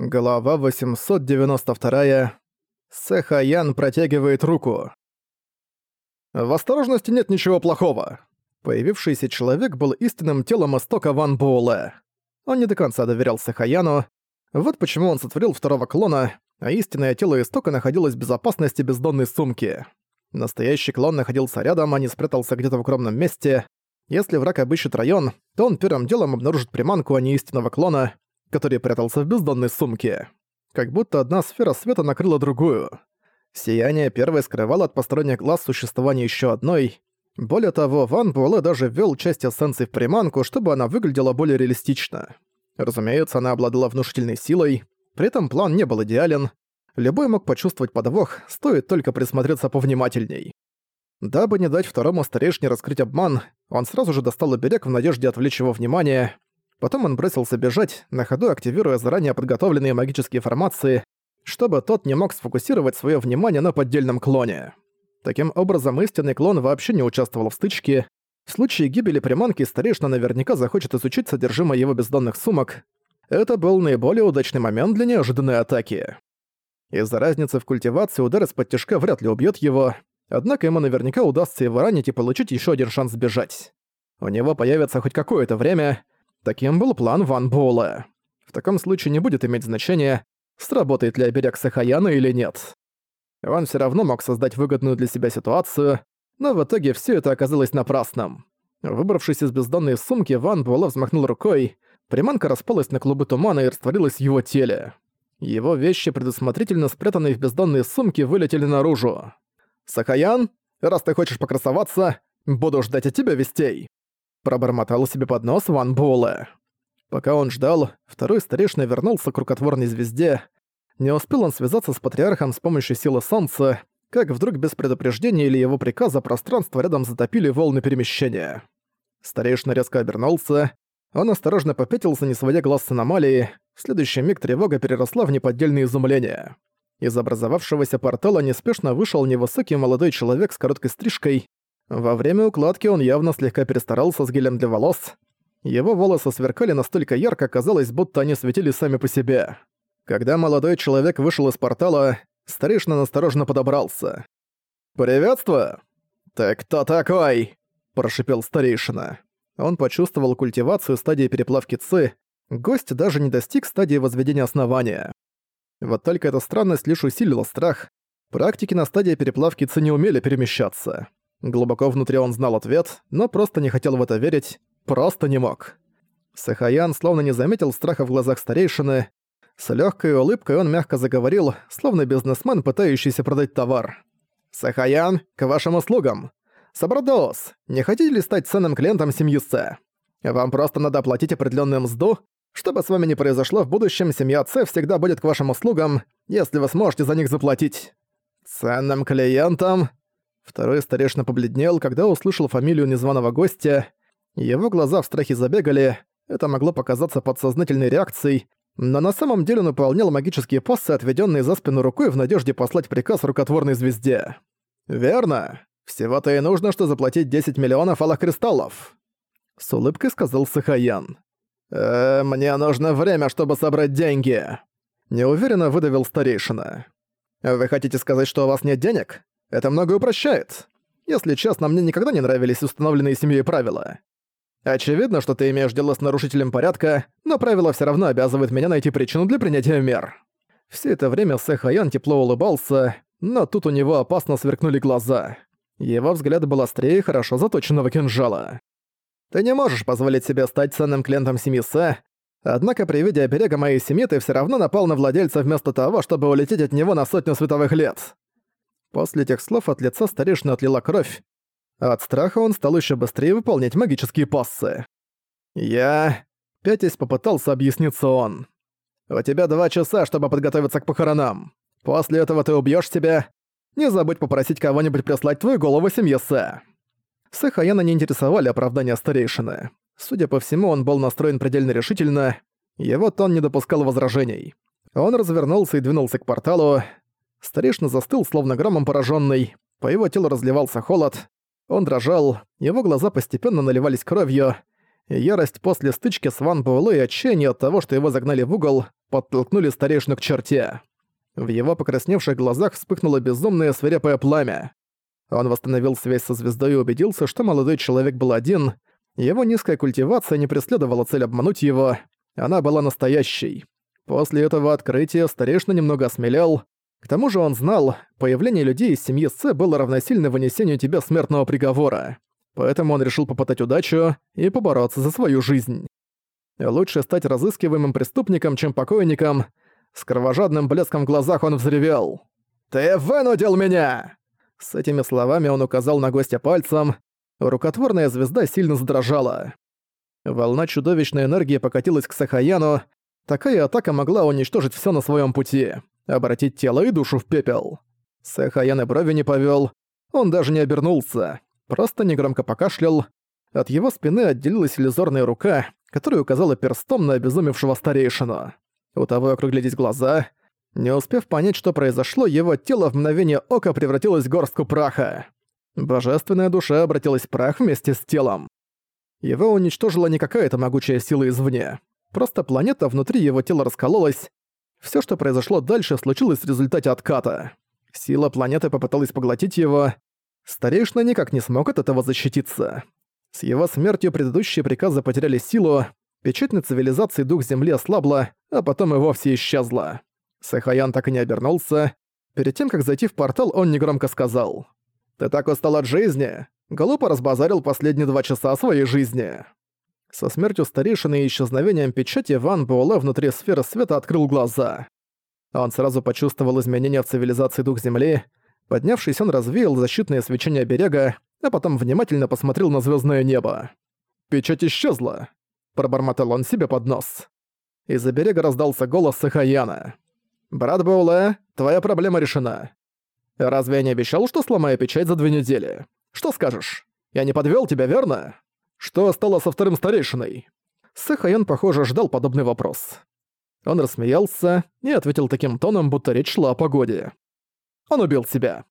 Глава 892. Сэхаян протягивает руку. В осторожности нет ничего плохого. Появившийся человек был истинным телом истока Ван Буэлэ. Он не до конца доверял Сэхаяну. Вот почему он сотворил второго клона, а истинное тело истока находилось в безопасности бездонной сумки. Настоящий клон находился рядом, а не спрятался где-то в укромном месте. Если враг обыщет район, то он первым делом обнаружит приманку, а не истинного клона — который прятался в бездонной сумке. Как будто одна сфера света накрыла другую. Сияние первой скрывало от посторонних глаз существование еще одной. Более того, Ван Буэлэ даже ввел часть эссенции в приманку, чтобы она выглядела более реалистично. Разумеется, она обладала внушительной силой, при этом план не был идеален. Любой мог почувствовать подвох, стоит только присмотреться повнимательней. Дабы не дать второму старейшине раскрыть обман, он сразу же достал оберег в надежде отвлечь его внимание, Потом он бросился бежать, на ходу активируя заранее подготовленные магические формации, чтобы тот не мог сфокусировать свое внимание на поддельном клоне. Таким образом, истинный клон вообще не участвовал в стычке. В случае гибели приманки старейшина наверняка захочет изучить содержимое его бездонных сумок. Это был наиболее удачный момент для неожиданной атаки. Из-за разницы в культивации удар из-под тяжка вряд ли убьет его, однако ему наверняка удастся его ранить и получить еще один шанс сбежать. У него появится хоть какое-то время, Таким был план Ван Буэлэ. В таком случае не будет иметь значения, сработает ли оберег Сахаяна или нет. Он все равно мог создать выгодную для себя ситуацию, но в итоге все это оказалось напрасным. Выбравшись из бездонной сумки, Ван Буэлэ взмахнул рукой, приманка распалась на клубы тумана и растворилась в его теле. Его вещи, предусмотрительно спрятанные в бездонные сумки, вылетели наружу. «Сахаян, раз ты хочешь покрасоваться, буду ждать от тебя вестей». Пробормотал себе под нос Ван Буэлэ. Пока он ждал, второй старейшина вернулся к рукотворной звезде. Не успел он связаться с патриархом с помощью силы солнца, как вдруг без предупреждения или его приказа пространство рядом затопили волны перемещения. Старейшина резко обернулся. Он осторожно попятился, не сводя глаз с аномалии. В следующий миг тревога переросла в неподдельное изумление. Из образовавшегося портала неспешно вышел невысокий молодой человек с короткой стрижкой. Во время укладки он явно слегка перестарался с гелем для волос. Его волосы сверкали настолько ярко, казалось, будто они светили сами по себе. Когда молодой человек вышел из портала, старейшина настороженно подобрался. «Приветствую!» «Ты кто такой?» – прошипел старейшина. Он почувствовал культивацию стадии переплавки ЦИ, гость даже не достиг стадии возведения основания. Вот только эта странность лишь усилила страх. Практики на стадии переплавки ЦИ не умели перемещаться. Глубоко внутри он знал ответ, но просто не хотел в это верить, просто не мог. Сахаян словно не заметил страха в глазах старейшины. С легкой улыбкой он мягко заговорил, словно бизнесмен, пытающийся продать товар. «Сахаян, к вашим услугам! Сабрадоус, не хотите ли стать ценным клиентом семьи С? Вам просто надо оплатить определенную мзду, чтобы с вами не произошло в будущем, семья С всегда будет к вашим услугам, если вы сможете за них заплатить. Ценным клиентам? Второй старешина побледнел, когда услышал фамилию незваного гостя. Его глаза в страхе забегали, это могло показаться подсознательной реакцией, но на самом деле он выполнял магические пассы, отведенные за спину рукой в надежде послать приказ рукотворной звезде. «Верно. Всего-то и нужно, что заплатить 10 миллионов алых кристаллов», — с улыбкой сказал Сахаян. «Э, мне нужно время, чтобы собрать деньги», — неуверенно выдавил старейшина. «Вы хотите сказать, что у вас нет денег? Это многое упрощает. Если честно, мне никогда не нравились установленные семьей правила. Очевидно, что ты имеешь дело с нарушителем порядка, но правило все равно обязывает меня найти причину для принятия мер. Все это время Сэхаян тепло улыбался, но тут у него опасно сверкнули глаза. Его взгляд был острее хорошо заточенного кинжала. Ты не можешь позволить себе стать ценным клиентом семьи Сэ, однако при виде оберега моей семьи ты все равно напал на владельца вместо того, чтобы улететь от него на сотню световых лет. После этих слов от лица старейшины отлила кровь. От страха он стал еще быстрее выполнять магические пассы. «Я...» — пятясь попытался объясниться он. «У тебя два часа, чтобы подготовиться к похоронам. После этого ты убьешь себя. Не забудь попросить кого-нибудь прислать твою голову семье Сэ». Сэхаяна не интересовали оправдания старейшины. Судя по всему, он был настроен предельно решительно, его тон не допускал возражений. Он развернулся и двинулся к порталу. Старейшина застыл, словно громом пораженный. По его телу разливался холод. Он дрожал, его глаза постепенно наливались кровью. Ярость после стычки с Ван Буэлэ и отчаяние от того, что его загнали в угол, подтолкнули старейшину к черте. В его покрасневших глазах вспыхнуло безумное свирепое пламя. Он восстановил связь со звездой и убедился, что молодой человек был один. Его низкая культивация не преследовала цель обмануть его, она была настоящей. После этого открытия старейшина немного осмелел. К тому же он знал, появление людей из семьи С было равносильно вынесению тебе смертного приговора. Поэтому он решил попытать удачу и побороться за свою жизнь. Лучше стать разыскиваемым преступником, чем покойником. С кровожадным блеском в глазах он взревел. «Ты вынудил меня!» С этими словами он указал на гостя пальцем. Рукотворная звезда сильно задрожала. Волна чудовищной энергии покатилась к Сахаяну. Такая атака могла уничтожить все на своем пути, обратить тело и душу в пепел. Сахаян и брови не повел. Он даже не обернулся просто негромко покашлял. От его спины отделилась иллюзорная рука, которая указала перстом на обезумевшего старейшину. У того округлились глаза. Не успев понять, что произошло, его тело в мгновение ока превратилось в горстку праха. Божественная душа обратилась в прах вместе с телом. Его уничтожила не какая-то могучая сила извне. Просто планета внутри его тела раскололась. Все, что произошло дальше, случилось в результате отката. Сила планеты попыталась поглотить его, Старейшина никак не смог от этого защититься. С его смертью предыдущие приказы потеряли силу, печать на цивилизации дух Земли ослабла, а потом и вовсе исчезла. Сэхаян так и не обернулся. Перед тем, как зайти в портал, он негромко сказал. «Ты так устал от жизни? Глупо разбазарил последние два часа своей жизни». Со смертью старейшины и исчезновением печати Ван Буэлэ внутри сферы света открыл глаза. Он сразу почувствовал изменения в цивилизации дух Земли, Поднявшись, он развеял защитное свечение берега, а потом внимательно посмотрел на звездное небо. «Печать исчезла!» – пробормотал он себе под нос. Из-за берега раздался голос Сахаяна. «Брат Бауле, твоя проблема решена. Разве я не обещал, что сломаю печать за две недели? Что скажешь? Я не подвел тебя, верно? Что стало со вторым старейшиной?» Сахаян, похоже, ждал подобный вопрос. Он рассмеялся и ответил таким тоном, будто речь шла о погоде. Он убил себя.